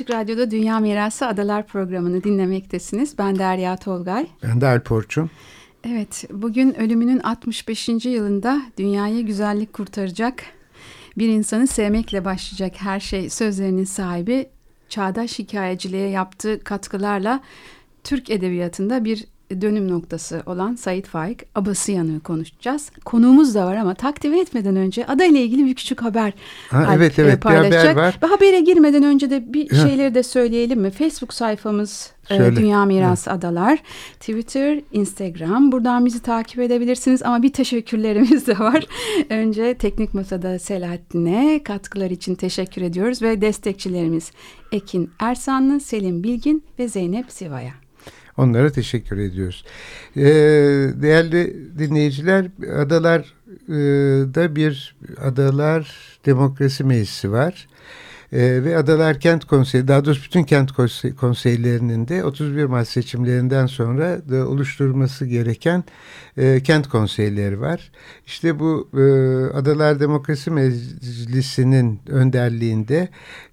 Açık Radyo'da Dünya Mirası Adalar programını dinlemektesiniz. Ben Derya Tolgay. Ben de Alp Orçun. Evet, bugün ölümünün 65. yılında dünyayı güzellik kurtaracak, bir insanı sevmekle başlayacak her şey sözlerinin sahibi, çağdaş hikayeciliğe yaptığı katkılarla Türk Edebiyatı'nda bir dönüm noktası olan Sait Faik Abasıyan'ı konuşacağız. Konuğumuz da var ama takdim etmeden önce adayla ilgili bir küçük haber ha, evet, evet, paylaşacak. Bir haber var. Ve habere girmeden önce de bir şeyleri de söyleyelim mi? Facebook sayfamız e, Şöyle. Dünya Mirası evet. Adalar, Twitter, Instagram. Buradan bizi takip edebilirsiniz ama bir teşekkürlerimiz de var. Önce Teknik Masa'da Selahattin'e katkılar için teşekkür ediyoruz ve destekçilerimiz Ekin Ersanlı, Selim Bilgin ve Zeynep Siva'ya. Onlara teşekkür ediyoruz. Ee, değerli dinleyiciler, Adalar'da bir Adalar Demokrasi Meclisi var. E, ve Adalar Kent Konseyi, daha doğrusu bütün kent konseylerinin de 31 Mart seçimlerinden sonra da oluşturulması gereken e, kent konseyleri var. İşte bu e, Adalar Demokrasi Meclisi'nin önderliğinde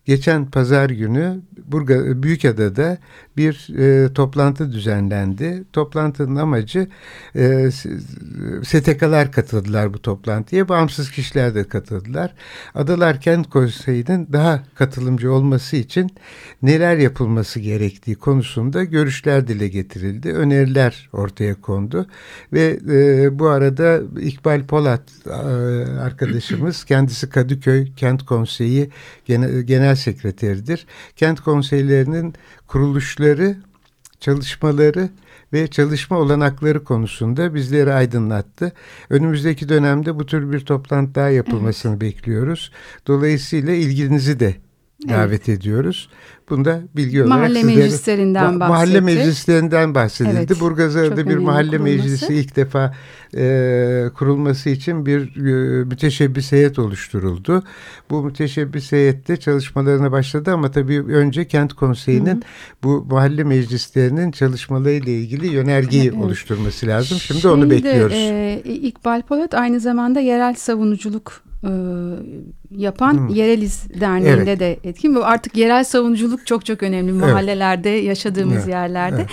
geçen pazar günü Burga, Büyükada'da bir e, toplantı düzenlendi. Toplantının amacı e, STK'lar katıldılar bu toplantıya. Bağımsız kişiler de katıldılar. Adalar Kent Konseyi'nin daha katılımcı olması için neler yapılması gerektiği konusunda görüşler dile getirildi. Öneriler ortaya kondu. Ve e, bu arada İkbal Polat e, arkadaşımız kendisi Kadıköy Kent Konseyi Genel, Genel Sekreteridir. Kent konseylerinin kuruluşları, çalışmaları ve çalışma olanakları konusunda bizleri aydınlattı. Önümüzdeki dönemde bu tür bir toplantı daha yapılmasını evet. bekliyoruz. Dolayısıyla ilginizi de davet evet. ediyoruz. Bunda bilgi olarak mahalle sizlere, meclislerinden ma Mahalle meclislerinden bahsedildi. Evet, Burgazarı'da bir mahalle kurulması. meclisi ilk defa e, kurulması için bir e, müteşebbis heyet oluşturuldu. Bu müteşebbis heyette çalışmalarına başladı ama tabii önce kent konseyinin Hı -hı. bu mahalle meclislerinin çalışmalarıyla ilgili yönergeyi evet. oluşturması lazım. Şimdi, Şimdi onu bekliyoruz. E, İkbal Polat aynı zamanda yerel savunuculuk e, yapan hmm. Yereliz Derneği'nde evet. de etkin. Bu artık yerel savunuculuk çok çok önemli mahallelerde evet. yaşadığımız evet. yerlerde. Evet.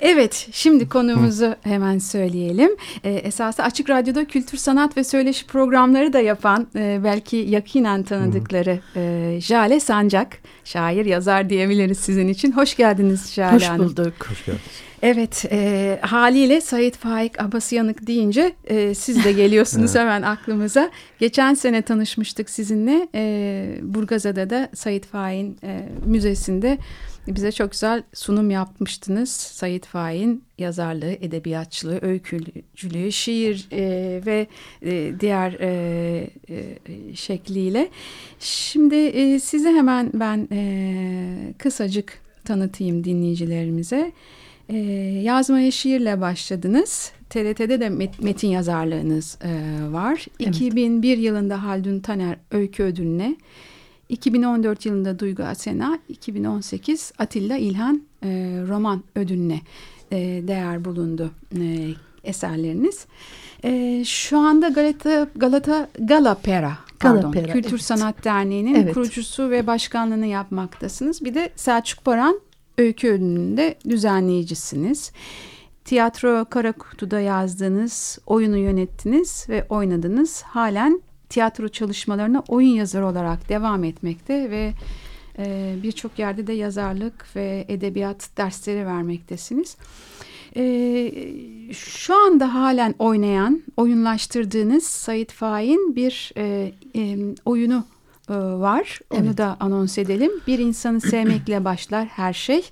Evet, şimdi konumuzu Hı. hemen söyleyelim. Ee, esası Açık Radyo'da kültür, sanat ve söyleşi programları da yapan, e, belki yakinen tanıdıkları e, Jale Sancak, şair, yazar diyebiliriz sizin için. Hoş geldiniz Jale Hoş Hanım. Hoş bulduk. Hoş geldiniz. Evet e, haliyle Sayit Faik Abasıyanık deyince e, siz de geliyorsunuz hemen aklımıza. Geçen sene tanışmıştık sizinle e, Burgazada da Sayit Faik'in e, müzesinde bize çok güzel sunum yapmıştınız. Sayit Faik'in yazarlığı, edebiyatçılığı, öykücülüğü, şiir e, ve e, diğer e, e, şekliyle. Şimdi e, sizi hemen ben e, kısacık tanıtayım dinleyicilerimize. E, yazmaya şiirle başladınız. TRT'de de met, metin yazarlığınız e, var. Evet. 2001 yılında Haldun Taner Öykü Ödülü'ne, 2014 yılında Duygu Asena, 2018 Atilla İlhan e, Roman Ödülü'ne e, değer bulundu e, eserleriniz. E, şu anda Galata, Galata Galapera pardon, Galapera, Kültür evet. Sanat Derneği'nin evet. kurucusu ve başkanlığını yapmaktasınız. Bir de Selçuk Baran öykü ödülünde düzenleyicisiniz. Tiyatro Karakutu'da yazdığınız, oyunu yönettiniz ve oynadınız. Halen tiyatro çalışmalarına oyun yazarı olarak devam etmekte ve e, birçok yerde de yazarlık ve edebiyat dersleri vermektesiniz. E, şu anda halen oynayan, oyunlaştırdığınız Sait Faik'in bir e, e, oyunu e, var. Evet. Onu da anons edelim. Bir insanı sevmekle başlar her şey.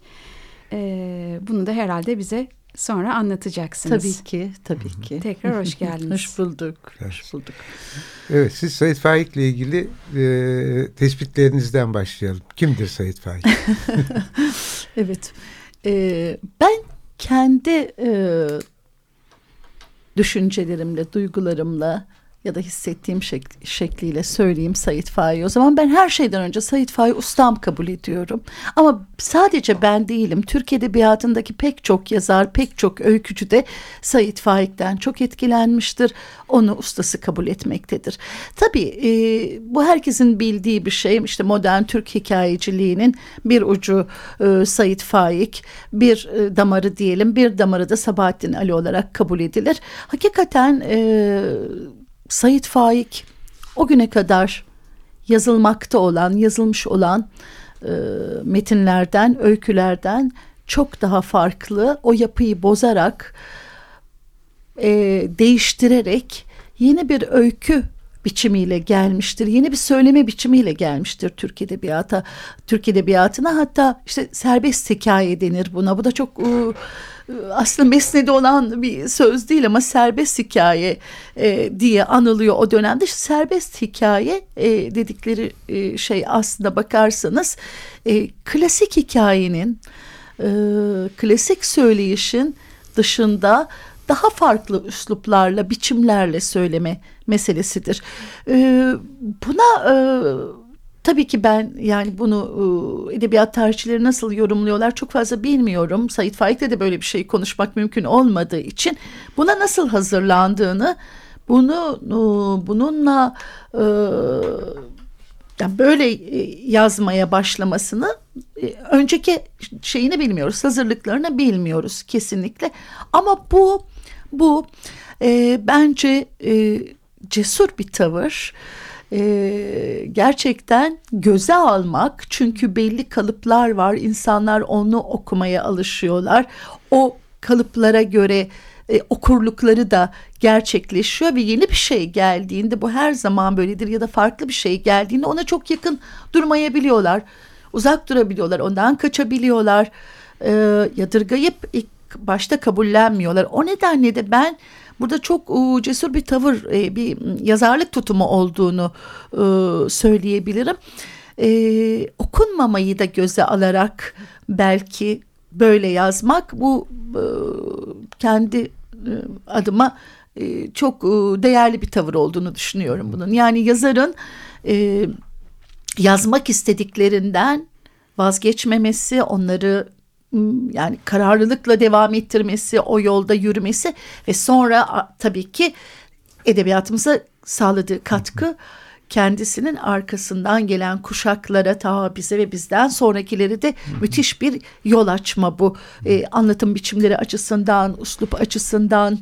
E, bunu da herhalde bize sonra anlatacaksınız. Tabii ki, tabii ki. Tekrar hoş geldiniz. hoş bulduk, hoş bulduk. Evet, siz Sait Faik ile ilgili e, tespitlerinizden başlayalım. Kimdir Sait Faik? evet, e, ben kendi e, düşüncelerimle, duygularımla ya da hissettiğim şek şekliyle söyleyeyim Sait Faik. O zaman ben her şeyden önce Sait Faik ustam kabul ediyorum. Ama sadece ben değilim. Türk Edebiyatı'ndaki pek çok yazar, pek çok öykücü de Sait Faik'ten çok etkilenmiştir. Onu ustası kabul etmektedir. Tabii e, bu herkesin bildiği bir şey. İşte modern Türk hikayeciliğinin bir ucu e, Sait Faik, bir e, damarı diyelim, bir damarı da Sabahattin Ali olarak kabul edilir. Hakikaten e, Sayit Faik o güne kadar yazılmakta olan, yazılmış olan e, metinlerden, öykülerden çok daha farklı. O yapıyı bozarak, e, değiştirerek yeni bir öykü biçimiyle gelmiştir. Yeni bir söyleme biçimiyle gelmiştir Türk edebiyata, Türk edebiyatına. Hatta işte serbest hikaye denir buna. Bu da çok e, aslında mesnede olan bir söz değil ama serbest hikaye e, diye anılıyor o dönemde. Serbest hikaye e, dedikleri e, şey aslında bakarsanız e, klasik hikayenin, e, klasik söyleyişin dışında daha farklı üsluplarla, biçimlerle söyleme meselesidir. E, buna... E, Tabii ki ben yani bunu edebiyat tarihçileri nasıl yorumluyorlar çok fazla bilmiyorum. Sait Faik'le de böyle bir şey konuşmak mümkün olmadığı için buna nasıl hazırlandığını bunu bununla yani böyle yazmaya başlamasını önceki şeyini bilmiyoruz, hazırlıklarını bilmiyoruz kesinlikle. Ama bu bu e, bence e, cesur bir tavır e, gerçekten göze almak çünkü belli kalıplar var insanlar onu okumaya alışıyorlar. O kalıplara göre e, okurlukları da gerçekleşiyor ve yeni bir şey geldiğinde bu her zaman böyledir ya da farklı bir şey geldiğinde ona çok yakın durmayabiliyorlar uzak durabiliyorlar ondan kaçabiliyorlar. E, yadırgayıp ilk başta kabullenmiyorlar. O nedenle de ben burada çok e, cesur bir tavır, e, bir yazarlık tutumu olduğunu e, söyleyebilirim. Okunmamayı da göze alarak belki böyle yazmak bu kendi adıma çok değerli bir tavır olduğunu düşünüyorum bunun. Yani yazarın yazmak istediklerinden vazgeçmemesi, onları yani kararlılıkla devam ettirmesi, o yolda yürümesi ve sonra tabii ki edebiyatımıza sağladığı katkı kendisinin arkasından gelen kuşaklara ta bize ve bizden sonrakileri de müthiş bir yol açma bu. E, anlatım biçimleri açısından, uslup açısından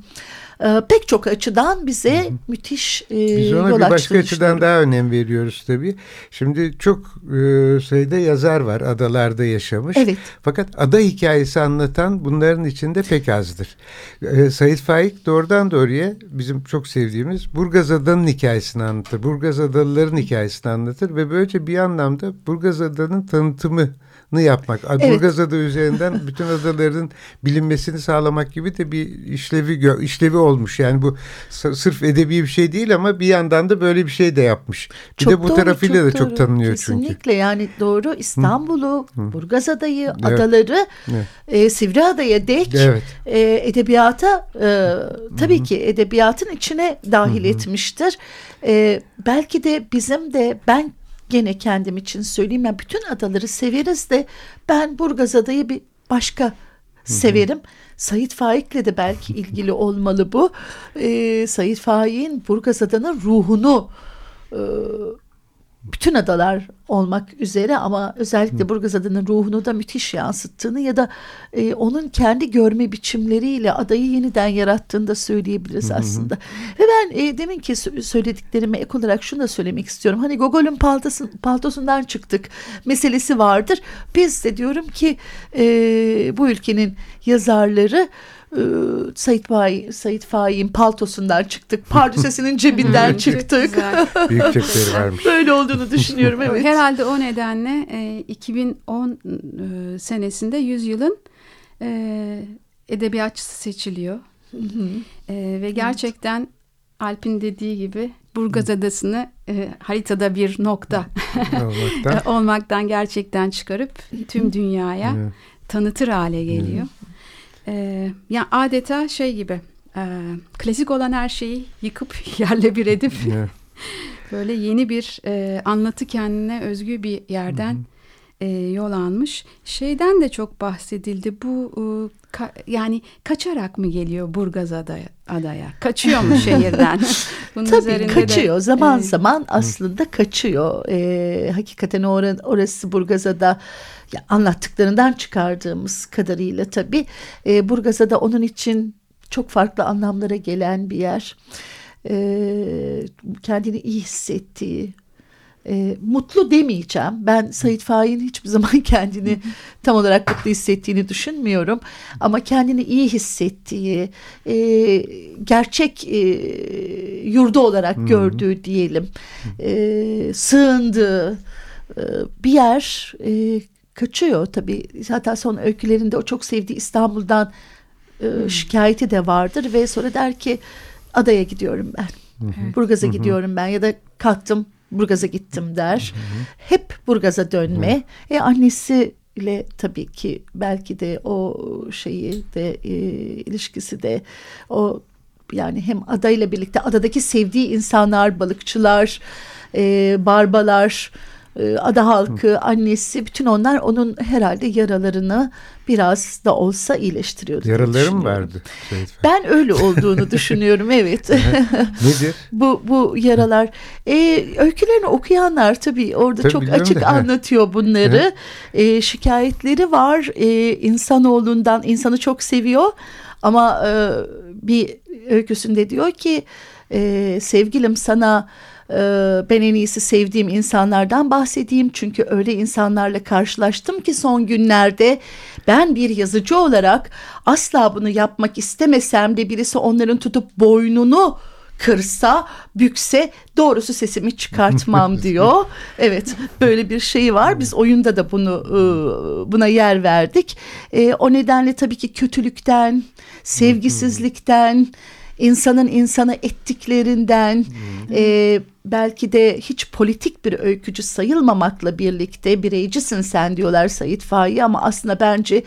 e, pek çok açıdan bize Hı -hı. müthiş e, Biz ona yol bir başka açıdan daha önem veriyoruz tabii. Şimdi çok e, sayıda yazar var adalarda yaşamış. Evet. Fakat ada hikayesi anlatan bunların içinde pek azdır. E, Said Faik doğrudan doğruya bizim çok sevdiğimiz Burgaz Adanın hikayesini anlatır. Burgaz Adalıların hikayesini anlatır ve böylece bir anlamda Burgaz Adanın tanıtımı yapmak. Evet. Burgaz Ada üzerinden bütün adaların bilinmesini sağlamak gibi de bir işlevi işlevi olmuş. Yani bu sırf edebi bir şey değil ama bir yandan da böyle bir şey de yapmış. Bir çok de bu doğru, tarafıyla da doğru. çok tanınıyor Kesinlikle çünkü. Kesinlikle yani doğru İstanbul'u, Burgaz Adayı, evet. adaları evet. e, Sivriada'ya dek evet. e, edebiyata e, tabii Hı -hı. ki edebiyatın içine dahil Hı -hı. etmiştir. E, belki de bizim de ben gene kendim için söyleyeyim ya bütün adaları severiz de ben Burgaz adayı bir başka severim. Sayit Faik'le de belki ilgili olmalı bu. Ee, Sayit Faik'in Burgaz adanın ruhunu e, bütün adalar olmak üzere ama özellikle. Burgaz adının ruhunu da müthiş yansıttığını ya da e, onun kendi görme biçimleriyle adayı yeniden yarattığını da söyleyebiliriz aslında. Ve ben e, demin ki söylediklerime ek olarak şunu da söylemek istiyorum. Hani Gogol'ün paltosundan çıktık meselesi vardır. Biz de diyorum ki e, bu ülkenin yazarları e, Sait, Faik, Sait Faik'in paltosundan çıktık. Pardüsesinin cebinden çıktık. Büyük cepleri varmış. Böyle olduğunu düşünüyorum evet. Herhalde o nedenle e, 2010 e, senesinde yüzyılın e, edebiyatçısı seçiliyor. E, ve gerçekten Alp'in dediği gibi Burgaz Adası'nı e, haritada bir nokta olmaktan. olmaktan gerçekten çıkarıp tüm dünyaya tanıtır hale geliyor. E, ya adeta şey gibi e, klasik olan her şeyi yıkıp yerle bir edip Evet. böyle yeni bir e, anlatı kendine özgü bir yerden e, yol almış. Şeyden de çok bahsedildi. Bu e, ka- yani kaçarak mı geliyor Burgaz adaya? adaya? Kaçıyor mu şehirden? Bunun Tabii üzerinde de, kaçıyor zaman e, zaman aslında kaçıyor. Ee, hakikaten or- orası Burgazada ya anlattıklarından çıkardığımız kadarıyla tabii e, Burgazada onun için çok farklı anlamlara gelen bir yer. Ee, kendini iyi hissettiği, e, mutlu demeyeceğim. Ben Sait Faik'in hiçbir zaman kendini tam olarak mutlu hissettiğini düşünmüyorum. Ama kendini iyi hissettiği, e, gerçek e, yurdu olarak gördüğü diyelim, e, sığındığı e, bir yer e, kaçıyor tabii. Zaten son öykülerinde o çok sevdiği İstanbul'dan e, şikayeti de vardır ve sonra der ki adaya gidiyorum ben. Burgaz'a gidiyorum ben ya da kalktım Burgaz'a gittim der. Hep Burgaz'a dönme. E annesiyle tabii ki belki de o şeyi de e, ilişkisi de o yani hem adayla birlikte adadaki sevdiği insanlar, balıkçılar, e, barbalar, e, ada halkı, annesi bütün onlar onun herhalde yaralarını biraz da olsa iyileştiriyordu. Yaraları mı Faik? Ben öyle olduğunu düşünüyorum evet. Nedir? bu bu yaralar. E, öykülerini okuyanlar tabii orada Tabii çok açık da. anlatıyor bunları. E, şikayetleri var. E, insanoğlundan insanı çok seviyor ama e, bir öyküsünde diyor ki e, sevgilim sana e, ben en iyisi sevdiğim insanlardan bahsedeyim çünkü öyle insanlarla karşılaştım ki son günlerde ben bir yazıcı olarak asla bunu yapmak istemesem de birisi onların tutup boynunu kırsa, bükse doğrusu sesimi çıkartmam diyor. Evet, böyle bir şey var. Biz oyunda da bunu e, buna yer verdik. E, o nedenle tabii ki kötülükten, sevgisizlikten, insanın insana ettiklerinden, e, belki de hiç politik bir öykücü sayılmamakla birlikte bireycisin sen diyorlar Sait Faik'e ama aslında bence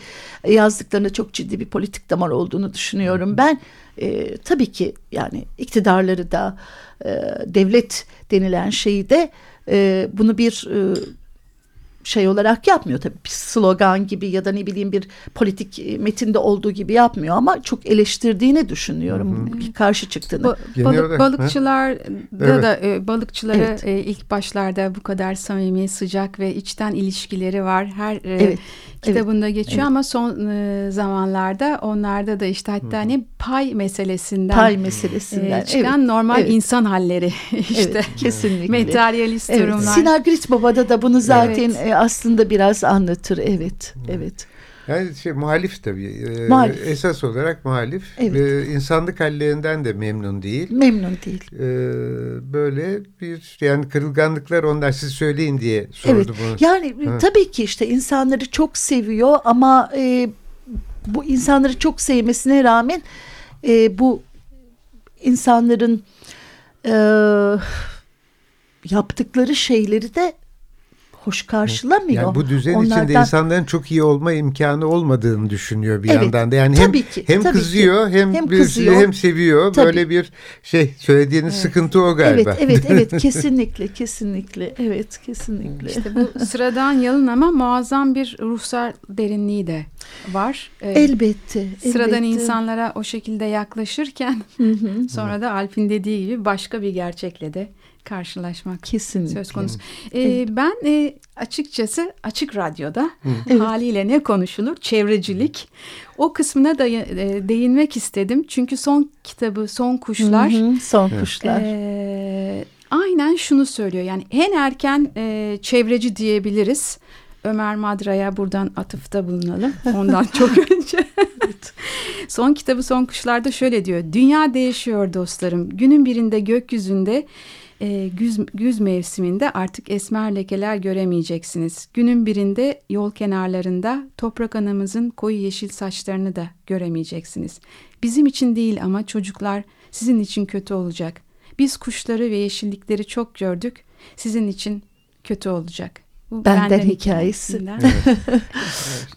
yazdıklarında çok ciddi bir politik damar olduğunu düşünüyorum ben. E, tabii ki yani iktidarları da e, devlet denilen şeyi de e, bunu bir e, şey olarak yapmıyor tabii bir slogan gibi ya da ne bileyim bir politik e, metinde olduğu gibi yapmıyor ama çok eleştirdiğini düşünüyorum karşı çıktığını. Ba- balık, balıkçılar da Evet. da e, balıkçıları Evet. e, ilk başlarda bu kadar samimi, sıcak ve içten ilişkileri var. Her e, Evet, kitabında geçiyor evet. ama son e, zamanlarda onlarda da işte hatta hani pay meselesinden pay e, meselesinden çıkan evet, normal evet. insan halleri işte evet, kesinlikle. materyalist Evet, durumlar. Sinagrit Baba'da da bunu zaten Evet. E, aslında biraz anlatır. Evet, evet. Yani şey, muhalif tabii. Ee, Muhalif. Esas olarak muhalif. Evet. Ve insanlık hallerinden de memnun değil. Memnun değil. Ee, böyle bir yani kırılganlıklar onlar siz söyleyin diye sordu Evet. bunu. Yani Ha. tabii ki işte insanları çok seviyor ama e, bu insanları çok sevmesine rağmen e, bu insanların e, yaptıkları şeyleri de hoş karşılamıyor. Yani bu düzen içinde Onlardan- insanların çok iyi olma imkanı olmadığını düşünüyor bir Evet, yandan da. Yani hem ki, hem kızıyor ki. hem, Hem kızıyor. hem seviyor. Tabii. Böyle bir şey söylediğiniz sıkıntı o Evet, galiba. evet, evet, kesinlikle, kesinlikle, evet, kesinlikle. İşte bu sıradan yalın ama muazzam bir ruhsal derinliği de var. Ee, elbette, Sıradan elbette. insanlara o şekilde yaklaşırken Hı hı, sonra da Alp'in dediği gibi başka bir gerçekle de karşılaşmak kesinlikle. söz konusu. Ee, Ben e, açıkçası Açık Radyo'da Evet. haliyle ne konuşulur? Çevrecilik. O kısmına da e, değinmek istedim. Çünkü son kitabı Son Kuşlar Hı hı, son kuşlar. e, aynen şunu söylüyor. Yani en erken e, çevreci diyebiliriz. Ömer Madra'ya buradan atıfta bulunalım. Ondan çok önce. Son kitabı Son Kuşlar'da şöyle diyor. Dünya değişiyor dostlarım. Günün birinde gökyüzünde e, güz, güz mevsiminde artık esmer lekeler göremeyeceksiniz. Günün birinde yol kenarlarında toprak anamızın koyu yeşil saçlarını da göremeyeceksiniz. Bizim için değil ama çocuklar sizin için kötü olacak. Biz kuşları ve yeşillikleri çok gördük. Sizin için kötü olacak. Bu Benden, Benden hikayesi.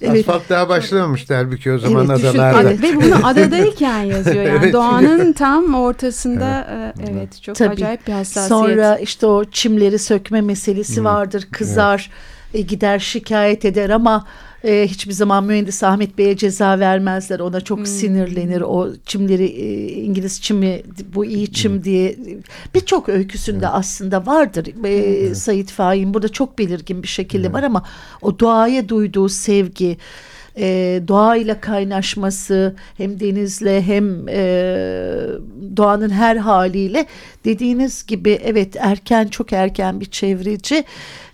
evet. Asfalt daha başlamamıştı halbuki o zaman evet, adalarda. Düşün, ve bunu adadayken yazıyor yani evet. doğanın tam ortasında evet, e, evet çok Tabii. acayip bir hassasiyet. Sonra işte o çimleri sökme meselesi hmm. vardır kızar evet. e, gider şikayet eder ama e, hiçbir zaman mühendis Ahmet Bey'e ceza vermezler. Ona çok hmm. sinirlenir. O çimleri e, İngiliz çimi bu iyi çim hmm. diye birçok öyküsünde hmm. aslında vardır. E, hmm. Sayit Fahin burada çok belirgin bir şekilde hmm. var ama o doğaya duyduğu sevgi e, doğayla kaynaşması hem denizle hem e, doğanın her haliyle dediğiniz gibi evet erken çok erken bir çevreci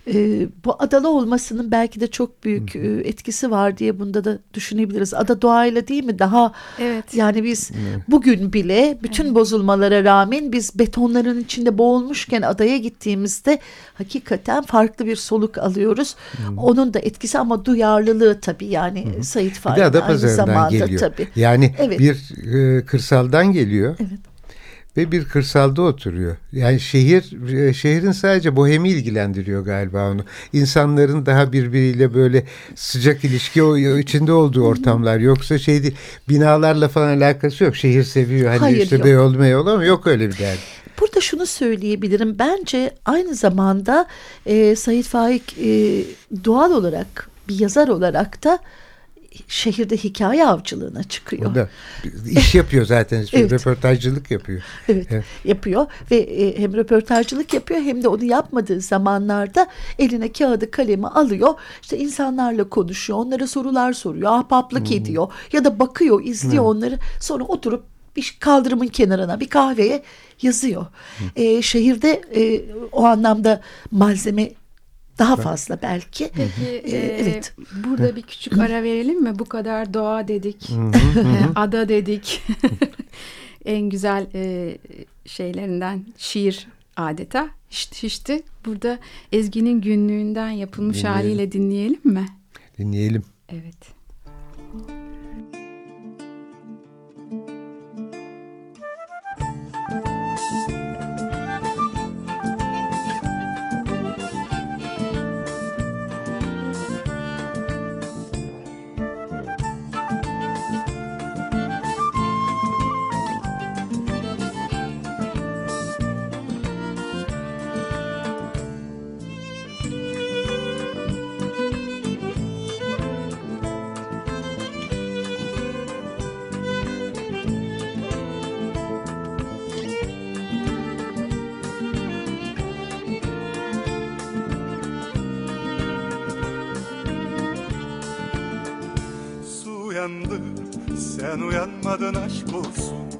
e, bu adalı olmasının belki de çok büyük e, etkisi var diye bunda da düşünebiliriz. Ada doğayla değil mi? Daha evet. yani biz evet. bugün bile bütün evet. bozulmalara rağmen biz betonların içinde boğulmuşken adaya gittiğimizde hakikaten farklı bir soluk alıyoruz. Hmm. Onun da etkisi ama duyarlılığı tabii yani hmm. Sayit Faik aynı zamanda geliyor. tabii. Yani evet. bir e, kırsaldan geliyor. Evet ve bir kırsalda oturuyor. Yani şehir e, şehrin sadece bohemi ilgilendiriyor galiba onu. İnsanların daha birbiriyle böyle sıcak ilişki içinde olduğu ortamlar. Yoksa şey değil, binalarla falan alakası yok. Şehir seviyor. Hani Hayır, işte yok. Beyoğlu Meyoğlu ama yok öyle bir derdi. Burada şunu söyleyebilirim. Bence aynı zamanda e, Sayit Faik e, doğal olarak bir yazar olarak da şehirde hikaye avcılığına çıkıyor. O da iş yapıyor zaten. evet. Röportajcılık yapıyor. Evet, evet. yapıyor ve e, hem röportajcılık yapıyor hem de onu yapmadığı zamanlarda eline kağıdı kalemi alıyor. İşte insanlarla konuşuyor. Onlara sorular soruyor. Ahbaplık hmm. ediyor. Ya da bakıyor, izliyor hmm. onları. Sonra oturup bir kaldırımın kenarına bir kahveye yazıyor. Hmm. E, şehirde e, o anlamda malzeme daha fazla belki. Peki ee, evet. burada bir küçük ara verelim mi? Bu kadar doğa dedik, ada dedik. en güzel e, şeylerinden şiir adeta. İşte işte burada Ezgi'nin günlüğünden yapılmış dinleyelim. haliyle dinleyelim mi? Dinleyelim. Evet. Uyandı. Sen uyanmadın aşk olsun.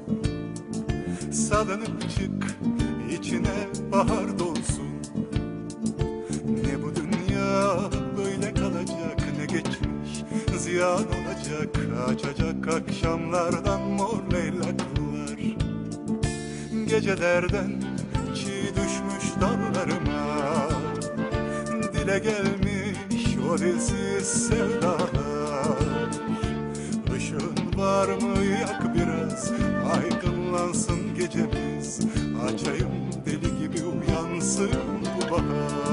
Salınıp çık içine bahar dolsun. Ne bu dünya böyle kalacak ne geçmiş Ziyan olacak. Açacak akşamlardan mor leylaklar. Gecelerden çiğ düşmüş dallarıma. Dile gelmiş o dilsiz sevdalar var mı yak biraz? Aydınlansın gecemiz. Açayım deli gibi uyansın bu bahar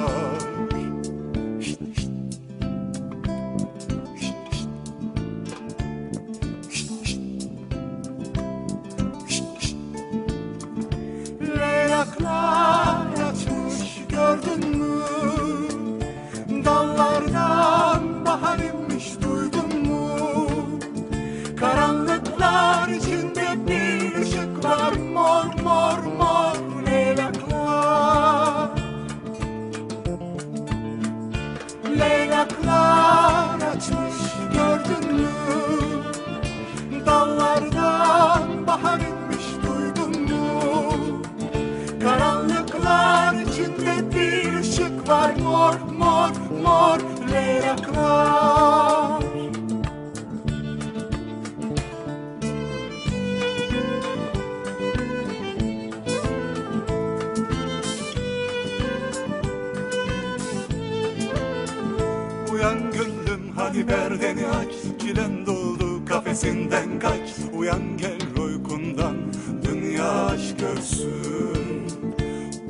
kafesinden kaç Uyan gel uykundan dünya aşk görsün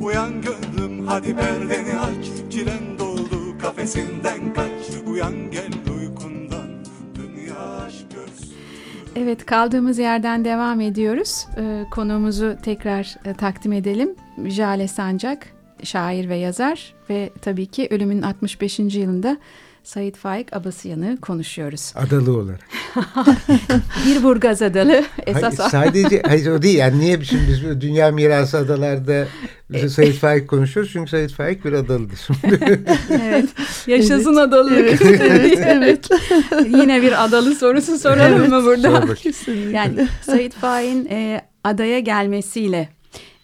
Uyan gönlüm hadi perdeni aç Çilen doldu kafesinden kaç Uyan gel uykundan Dünya aşk görsün Evet kaldığımız yerden devam ediyoruz. Ee, konuğumuzu tekrar e, takdim edelim. Jale Sancak, şair ve yazar ve tabii ki ölümünün 65. yılında Sait Faik Abasıyan'ı konuşuyoruz. Adalı olarak. Bir Burgaz Adalı esas Hayır, sadece hayır, o değil. Yani niye şimdi biz Dünya Mirası Adalarda E, Sait Faik konuşuyoruz? Çünkü Sait Faik bir adalıdır. evet. Yaşasın adalılık. Evet, evet. Yine bir adalı sorusu soralım mı burada? Sor. Yani Sait Faik'in e, adaya gelmesiyle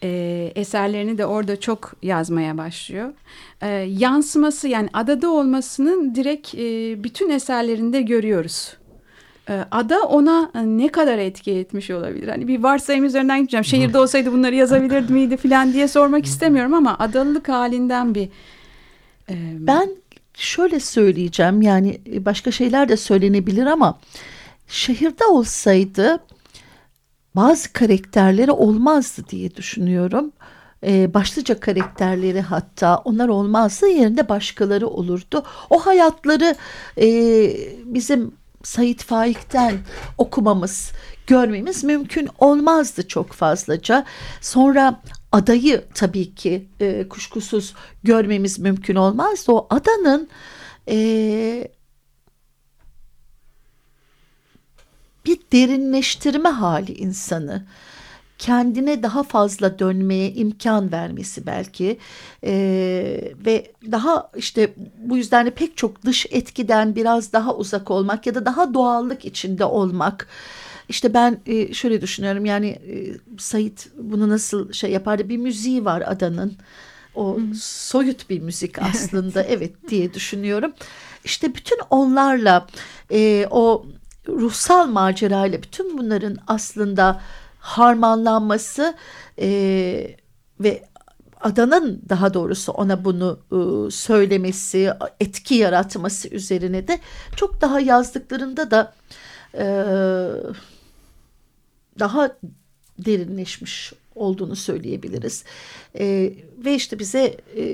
e, eserlerini de orada çok yazmaya başlıyor. E, yansıması yani adada olmasının direkt e, bütün eserlerinde görüyoruz. E, ada ona ne kadar etki etmiş olabilir? Hani bir varsayım üzerinden gideceğim. Şehirde olsaydı bunları yazabilirdi miydi falan diye sormak istemiyorum ama adalılık halinden bir e, Ben şöyle söyleyeceğim yani başka şeyler de söylenebilir ama şehirde olsaydı bazı karakterleri olmazdı diye düşünüyorum. Ee, başlıca karakterleri hatta onlar olmazdı yerinde başkaları olurdu. O hayatları e, bizim Sait Faik'ten okumamız, görmemiz mümkün olmazdı çok fazlaca. Sonra adayı tabii ki e, kuşkusuz görmemiz mümkün olmazdı. O adanın e, bir derinleştirme hali insanı kendine daha fazla dönmeye imkan vermesi belki Ee, ve daha işte bu yüzden de pek çok dış etkiden biraz daha uzak olmak ya da daha doğallık içinde olmak. İşte ben e, şöyle düşünüyorum yani e, Sait bunu nasıl şey yapardı bir müziği var adanın o soyut bir müzik aslında evet diye düşünüyorum. İşte bütün onlarla e, o ruhsal macerayla bütün bunların aslında harmanlanması e, ve adanın daha doğrusu ona bunu e, söylemesi, etki yaratması üzerine de çok daha yazdıklarında da e, daha derinleşmiş olduğunu söyleyebiliriz. E, ve işte bize e,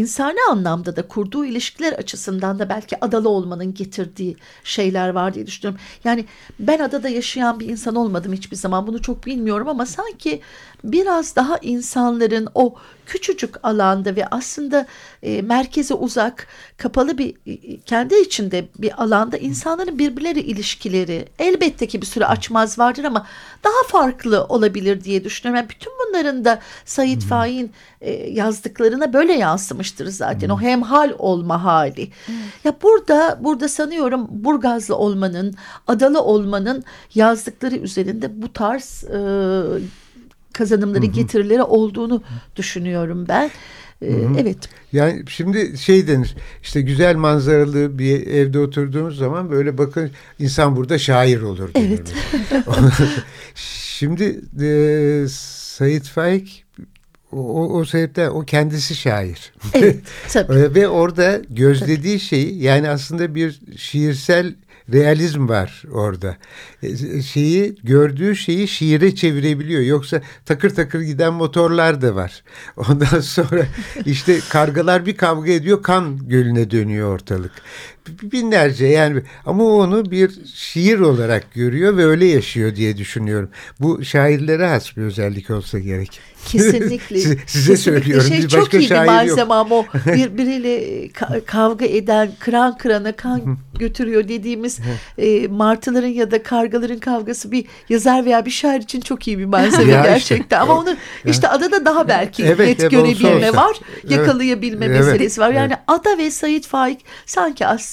insani anlamda da kurduğu ilişkiler açısından da belki adalı olmanın getirdiği şeyler var diye düşünüyorum. Yani ben adada yaşayan bir insan olmadım hiçbir zaman bunu çok bilmiyorum ama sanki biraz daha insanların o küçücük alanda ve aslında e, merkeze uzak kapalı bir e, kendi içinde bir alanda insanların birbirleri ilişkileri elbette ki bir sürü açmaz vardır ama daha farklı olabilir diye düşünüyorum. Yani bütün bunların da Sait Faik'in e, yazdıklarına böyle yansımıştır zaten o hemhal olma hali. Ya burada burada sanıyorum Burgazlı olmanın, adalı olmanın yazdıkları üzerinde bu tarz e, kazanımları, getirileri olduğunu düşünüyorum ben. E, evet. Yani şimdi şey denir işte güzel manzaralı bir evde oturduğumuz zaman böyle bakın insan burada şair olur. Evet. şimdi e, Sait Faik o, o, o sebepten o kendisi şair. Evet, tabii. E, Ve orada gözlediği şeyi yani aslında bir şiirsel realizm var orada. E, Şeyi gördüğü şeyi şiire çevirebiliyor. Yoksa takır takır giden motorlar da var. Ondan sonra işte kargalar bir kavga ediyor kan gölüne dönüyor ortalık. Binlerce yani ama onu bir şiir olarak görüyor ve öyle yaşıyor diye düşünüyorum. Bu şairlere has bir özellik olsa gerek. Kesinlikle. size, size söylüyorum. Şey çok başka iyi bir şair yok. malzeme ama o birbiriyle ka- kavga eden, kıran kırana kan götürüyor dediğimiz e, martıların ya da kargaların kavgası bir yazar veya bir şair için çok iyi bir malzeme Ya işte. gerçekten. Ama onu işte adada daha belki Evet, net evet, olsa görebilme olsa. var, yakalayabilme Evet, meselesi var. Yani evet. ada ve Sait Faik sanki aslında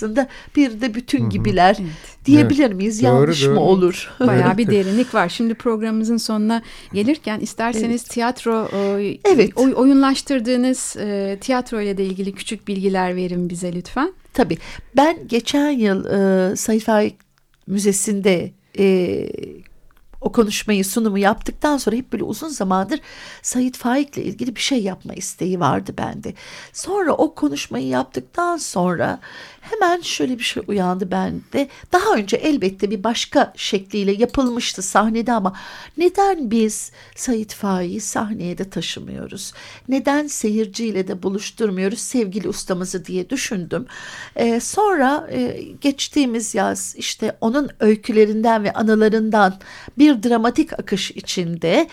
bir de bütün gibiler diyebilir miyiz? Doğru, Yanlış doğru. mı olur? Bayağı bir derinlik var. Şimdi programımızın sonuna gelirken isterseniz tiyatro e, Evet. oy- oyunlaştırdığınız e, tiyatro ile de ilgili küçük bilgiler verin bize lütfen. Tabii. Ben geçen yıl e, Sait Faik Müzesi'nde e, o konuşmayı sunumu yaptıktan sonra hep böyle uzun zamandır Sait Faik'le ilgili bir şey yapma isteği vardı bende. Sonra o konuşmayı yaptıktan sonra hemen şöyle bir şey uyandı bende. Daha önce elbette bir başka şekliyle yapılmıştı sahnede ama neden biz Sait Faik'i sahneye de taşımıyoruz? Neden seyirciyle de buluşturmuyoruz sevgili ustamızı diye düşündüm. Ee, sonra e, geçtiğimiz yaz işte onun öykülerinden ve anılarından bir dramatik akış içinde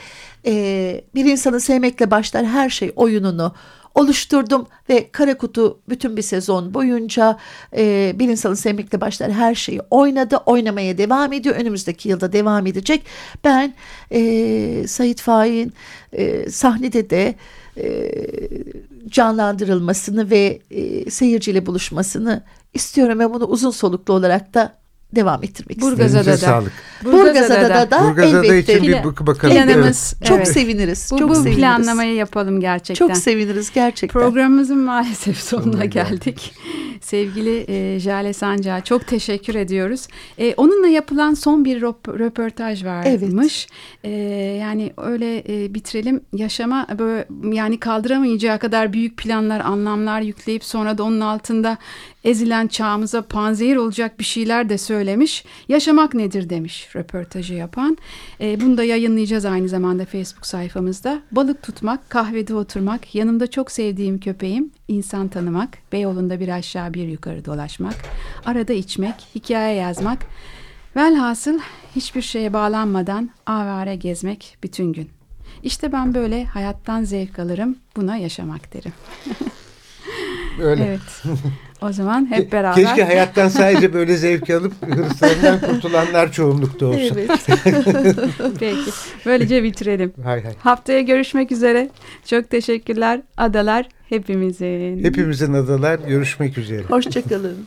e, bir insanı sevmekle başlar her şey oyununu oluşturdum ve Kara Kutu bütün bir sezon boyunca e, bir insanı sevmekle başlar her şeyi oynadı. Oynamaya devam ediyor. Önümüzdeki yılda devam edecek. Ben e, Sait Faik'in e, sahnede de e, canlandırılmasını ve e, seyirciyle buluşmasını istiyorum ve bunu uzun soluklu olarak da devam ettirmek Burgazada istiyorum. Elinize da. sağlık. Burgazada'da da Burgazada elbette için bir bakalım. Planımız çok evet. seviniriz. Bu, çok bu seviniriz. planlamayı yapalım gerçekten. Çok seviniriz gerçekten. Programımızın maalesef sonuna geldik. Sevgili e, Jale Sancar çok teşekkür ediyoruz. E, onunla yapılan son bir röp- röportaj varmış. E, yani öyle e, bitirelim. Yaşama böyle yani kaldıramayacağı kadar büyük planlar, anlamlar yükleyip sonra da onun altında ezilen çağımıza panzehir olacak bir şeyler de söylemiş. Yaşamak nedir demiş röportajı yapan. E, bunu da yayınlayacağız aynı zamanda Facebook sayfamızda. Balık tutmak, kahvede oturmak, yanımda çok sevdiğim köpeğim, insan tanımak, Beyoğlu'nda bir aşağı bir yukarı dolaşmak, arada içmek, hikaye yazmak, velhasıl hiçbir şeye bağlanmadan avare gezmek bütün gün. İşte ben böyle hayattan zevk alırım, buna yaşamak derim. Öyle. Evet. O zaman hep beraber. Keşke hayattan sadece böyle zevk alıp hırslarından kurtulanlar çoğunlukta olsa. Evet. Peki. Böylece bitirelim. Hay hay. Haftaya görüşmek üzere. Çok teşekkürler. Adalar hepimizin. Hepimizin adalar görüşmek üzere. Hoşçakalın.